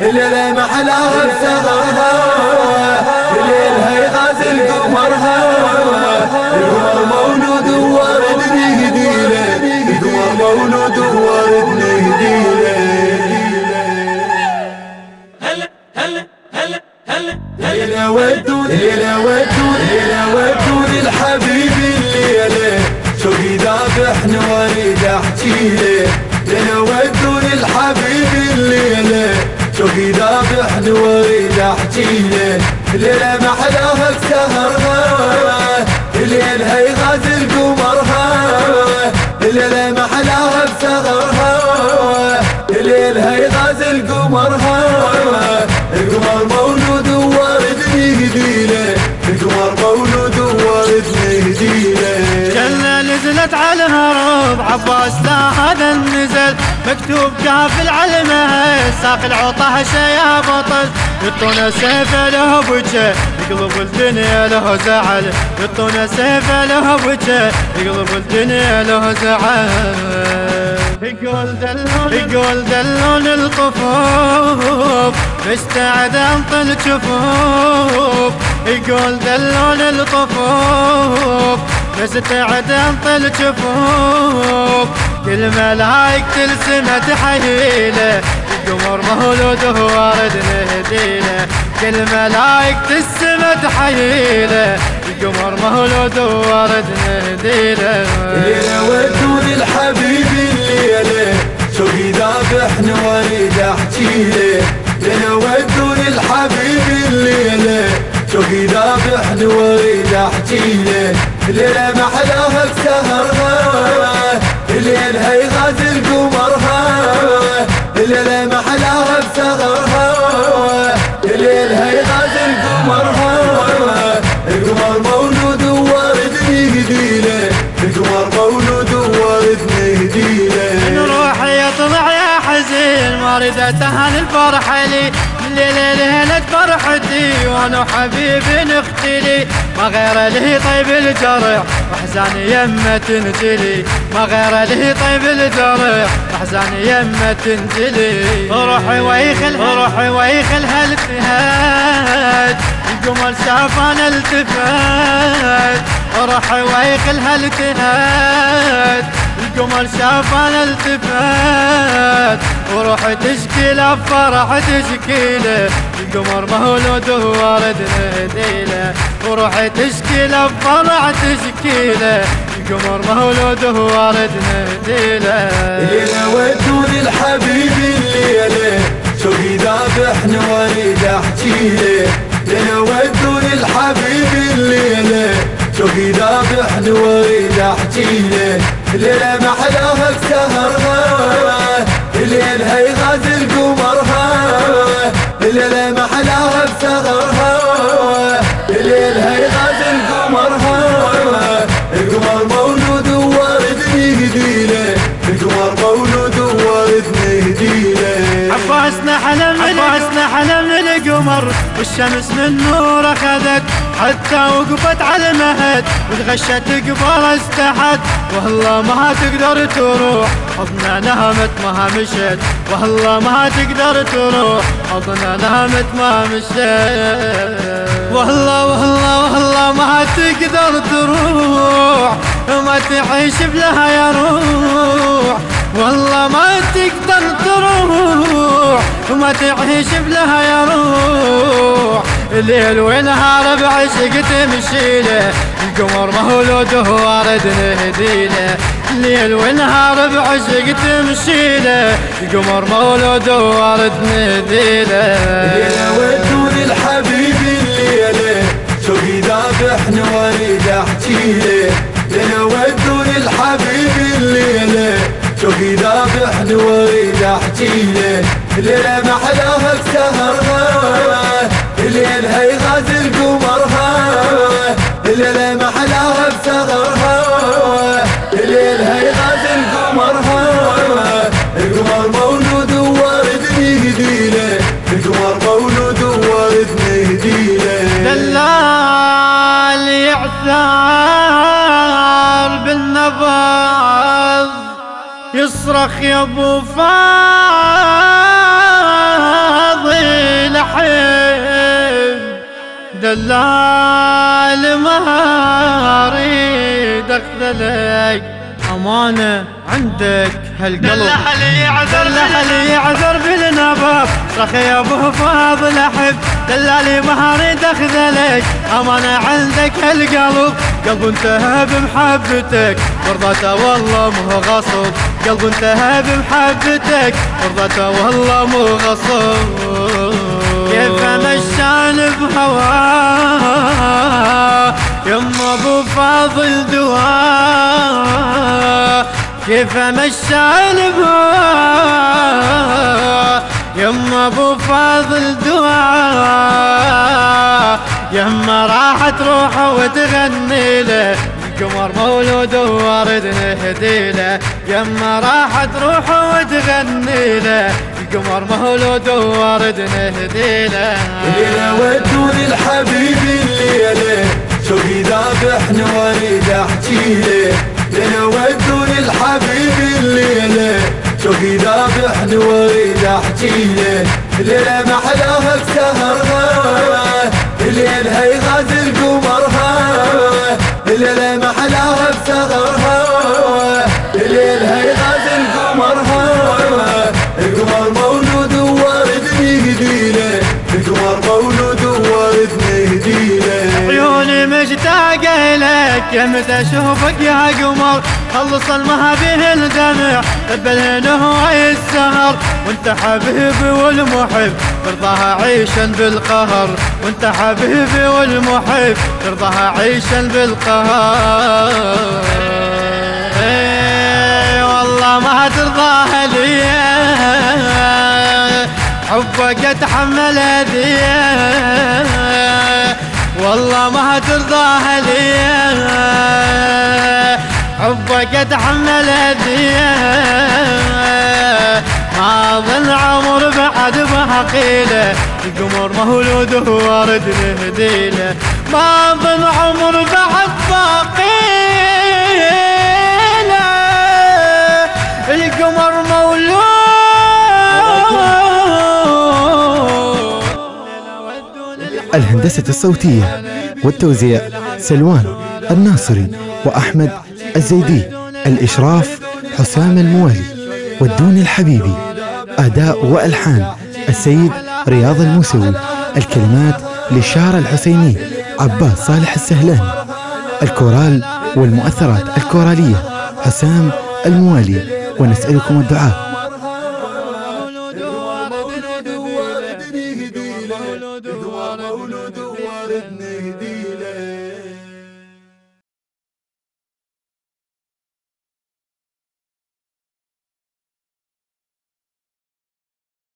الليلة محلاها بسهرها الليلة يغازل قمرها القمر مولود وارد نهديله القمر مولود وارد نهديله هلا هلا هلا هلا الليلة ودون الليلة ودون الليلة ودون ذابح واريد احجيله ليلة ما حلاها بسهرها ليلها يغازل قمرها ليلة ما حلاها بسهرها ليلها يغازل قمرها على الهرب عباس لا هذا النزل. مكتوب كافل علمه ساق العطاه يا بطل. يطون سيف له بجه يقلب الدنيا له زعل. يطون سيف له بجه يقلب الدنيا له زعل. يقول دلون يقول دلون الطفوف مستعد انطل جفوف. يقول دلون الطفوف مستعد انطل جفوف كل ملايك تلسمة تحييله. القمر مولود وارد نهديله كل ملايك تلسمة تحييله. القمر مولود وارد نهديله الليلة ودون الحبيب الليلة. شوقي ذابح نواريد احجيله ليلة ودون الحبيب الليلة. شوقي ذابح نواريد احجيله ليلة محلاها بسهرها. ليلها يغازل قمرها ليلة محلاها بسهرها. ليلها يغازل قمرها القمر مولود وارد نهديله القمر مولود وارد نهديله نروح يطلع يا حزين ما ردت أهل الليلة ليلة فرحتي وأنا وحبيبي نختلي؟ ما غير له طيب الجرح. واحزان يمه تنجلي. ما غير له طيب الجرح. واحزان يمه تنجلي. روحي ويخل روحي ويخل هالتهاد القمر شافنا التفات روحي ويخل هالتهاد القمر شافنا التفات وروحي تشكي له فرح تشكي له. القمر مولود وارد نهديله وروحي تشكي له فرح تشكي له. القمر مولود وارد نهديله الليلة ودون الحبيب الليلة شوقي ذابح نواريد احجيله ليلة ودون الحبيب الليلة. شوقي ذابح نواريد احجيله ليلة محلاها بسهرها ليلها يغازل قمرها ليلة محلاها بسهرها ليلها يغازل قمرها والشمس من نور أخذت حتى وقفت على المهد وتغشت قبر استحت والله ما تقدر تروح حضنا نامت ما مشت والله ما تقدر تروح حضنا نامت ما مشت والله والله والله ما تقدر تروح وما تعيش بلها يا روح. والله ما تقدر تروح. وما تعيش بلها يا روح. الليل ونهار بعشق تمشي له القمر مولود وارد نهديله الليل ونهار بعشق تمشي له القمر مولود وارد نهديله الليلة ودون الحبيب الليلة شوقي ذابح نواريد احجيله نواريد احجيله ليلة محلاها بسهرها. ليلها يغازل قمرها ليلة محلاها بسهرها. ليلها يغازل قمرها القمر مولود وارد نهديلة. القمر مولود وارد نهديلة. دلال يعثار بالنبض يصرخ يا أبو فاضل دلال ما اريد اخذلك أمانة عندك هالقلب. دلالي عذر دلالي عذر بالنبض رخي يا أبو فاضل احب دلالي ما اريد اخذلك أمانة عندك هالقلب. قلب انتهى بمحبتك. ورضته والله مو غصب. قلب انتهى بمحبتك. ورضته والله مو غصب. كيف مشان بهواه يما أبو فاضل دواء كيف مشان بهواه يما أبو فاضل دواء يما راحت روحه وتغني له. القمر مولود وورد نهدي له يما راحت روحه وتغني له. القمر مولود وورد نهدي له الليلة ودوني الحبيب الليلة شوقي ذابحني واريد احكي له الليلة ودوني الحبيب الليلة شوقي ذابحني واريد احكي له الليلة محلاها بسهرها الليلة هي غازل قمرها الليلة متى اشوفك يا قمر. خلص المهابيه الدمع. بالهن هو السهر. وانت حبيبي والمحب ترضاها عيشا بالقهر. وانت حبيبي والمحب ترضاها عيشا بالقهر. إيه والله ما ترضاها لي. حبك اتحمل اذيه والله ما ترضاها لي حبك اتحمل اذيه ما ظن عمر بعد بحقيله القمر مولود وارد نهديله ما ظن عمر بعد باقيله القمر مولود الهندسة الصوتية والتوزيع سلوان الناصري وأحمد الزيدي الإشراف حسام الموالي والدون الحبيبي أداء وألحان السيد رياض الموسوي الكلمات للشاعر الحسيني عباس صالح السهلاني الكورال والمؤثرات الكورالية حسام الموالي ونسألكم الدعاء. مولود وارد نهديله